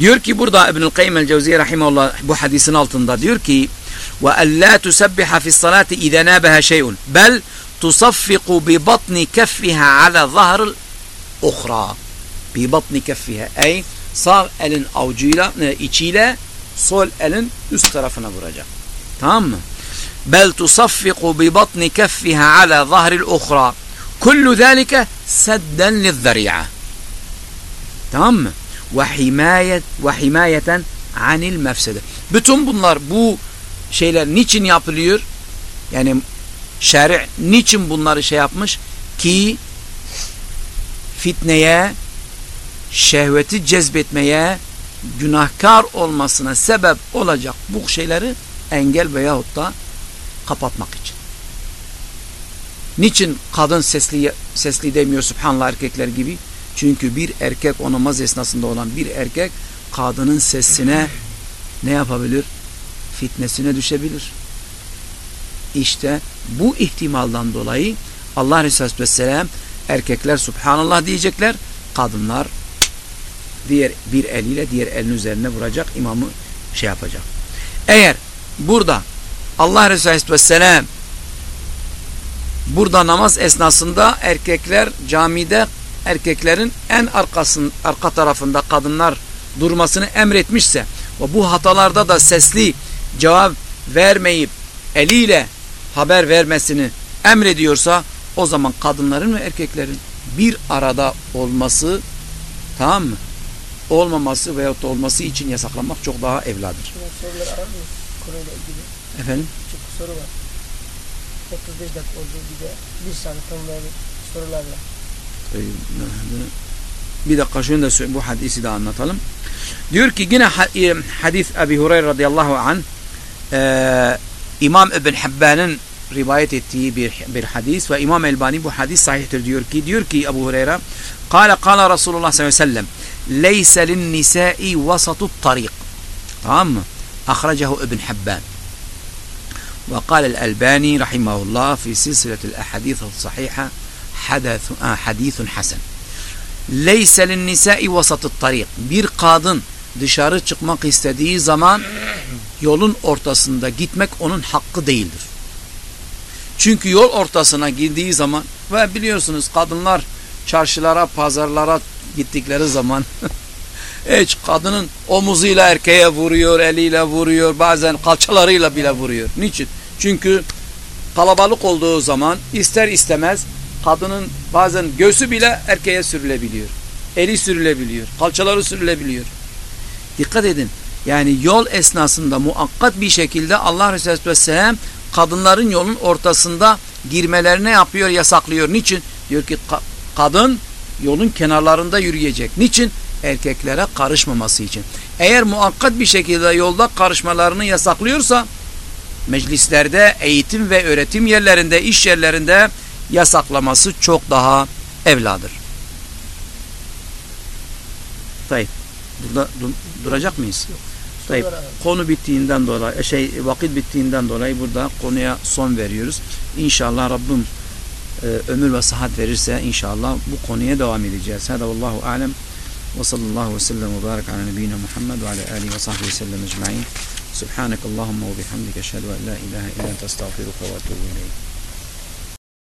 Diyor ki burada İbnül Kayyim el-Cevziye rahimehullah bu hadisin altında diyor ki ve la tusbihu fi salati iza nabaha şeyun bel tusaffiqu bi batni kaffiha ala zahr al ukhra bi batni kaffiha ay sağ elin avcuyla, içiyle sol elin üst tarafına vuracak. Tamam mı? bel tusaffiqu bi batni kaffiha ala zahr al ukhra kullu zalika saddan liz zari'a Tamam mı? Ve himayet ve himayeten anil mefsede. Bütün bunlar bu şeyler niçin yapılıyor? Yani şer'i niçin bunları şey yapmış? Ki fitneye, şehveti cezbetmeye, günahkar olmasına sebep olacak bu şeyleri engel veyahut da kapatmak için. Niçin kadın sesli sesli demiyor subhanallah erkekler gibi? Çünkü bir erkek o namaz esnasında olan bir erkek kadının sesine ne yapabilir? Fitnesine düşebilir. İşte bu ihtimaldan dolayı Allah Resulü Vesselam erkekler subhanallah diyecekler, kadınlar diğer bir eliyle diğer elin üzerine vuracak, imamı şey yapacak. Eğer burada Allah Resulü Vesselam burada namaz esnasında erkekler camide erkeklerin en arkasın, arka tarafında kadınlar durmasını emretmişse ve bu hatalarda da sesli cevap vermeyip eliyle haber vermesini emrediyorsa o zaman kadınların ve erkeklerin bir arada olması tamam mı? Olmaması veyahut da olması için yasaklanmak çok daha evladır. Sorular arar mıyız? Konuyla ilgili. Efendim? Bir soru var. 35 dakika olduğu gibi bir saat tamamlayalım sorularla. Bir dakika şunu da bu hadisi de anlatalım. Diyor ki yine hadis Ebi Hureyre radıyallahu an e, İmam İbn Habban'ın rivayet ettiği bir, bir hadis ve İmam Elbani bu hadis sahihtir diyor ki diyor ki Ebu Hureyre kâle kâle Resulullah sallallahu aleyhi ve sellem leyse linnisâi vasatut tarik tamam mı? Ahracahu İbn Habban وقال الألباني رحمه الله في سلسلة الأحاديث الصحيحة hadis hadisun hasen. Leyse linnisa'i vasatut tarik. Bir kadın dışarı çıkmak istediği zaman yolun ortasında gitmek onun hakkı değildir. Çünkü yol ortasına girdiği zaman ve biliyorsunuz kadınlar çarşılara, pazarlara gittikleri zaman hiç kadının omuzuyla erkeğe vuruyor, eliyle vuruyor, bazen kalçalarıyla bile vuruyor. Niçin? Çünkü kalabalık olduğu zaman ister istemez kadının bazen göğsü bile erkeğe sürülebiliyor. Eli sürülebiliyor, kalçaları sürülebiliyor. Dikkat edin. Yani yol esnasında muakkat bir şekilde Allah Resulü Vesselam kadınların yolun ortasında girmelerine yapıyor, yasaklıyor. Niçin? Diyor ki kadın yolun kenarlarında yürüyecek. Niçin? Erkeklere karışmaması için. Eğer muakkat bir şekilde yolda karışmalarını yasaklıyorsa meclislerde, eğitim ve öğretim yerlerinde, iş yerlerinde yasaklaması çok daha evladır. Tayyip. Burada dur, duracak mıyız? Yok. Tayyip. Konu bittiğinden dolayı, şey vakit bittiğinden dolayı burada konuya son veriyoruz. İnşallah Rabbim e, ömür ve sıhhat verirse inşallah bu konuya devam edeceğiz. Hada vallahu alem ve sallallahu ve sellem ve barik ala nebiyyina Muhammed ve ala alihi ve sahbihi sellem ecma'in. Subhanak Allahumma ve bihamdike eşhedü en la ilahe illa ente estağfiruke ve etûbü ileyk.